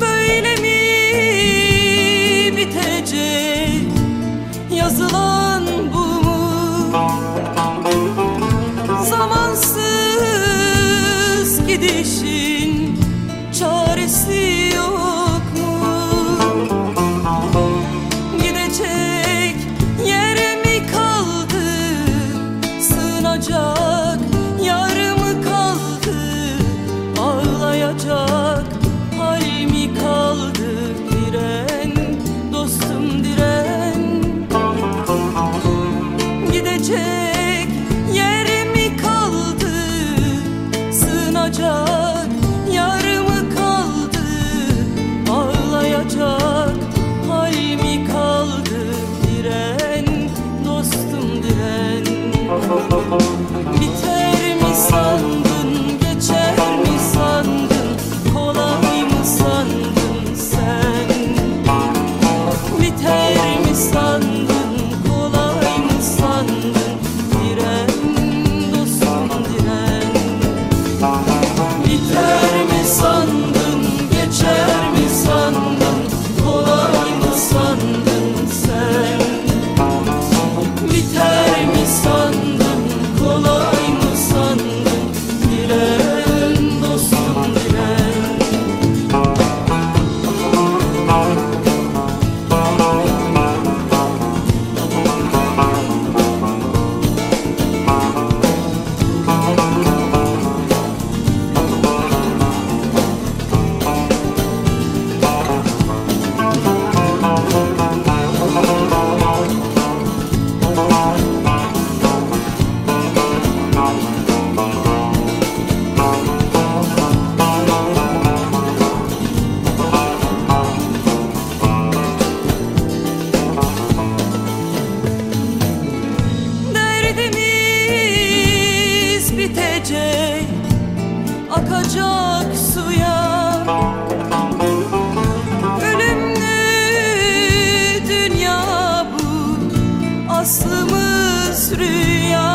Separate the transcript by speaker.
Speaker 1: Böyle mi bitecek yazılan gidişin çaresi yok mu? Gidecek yere mi kaldı? Sığınacak yar mı kaldı? Ağlayacak Oh, oh, oh. Akacak suya. Ölümlü dünya bu. Aslımız rüya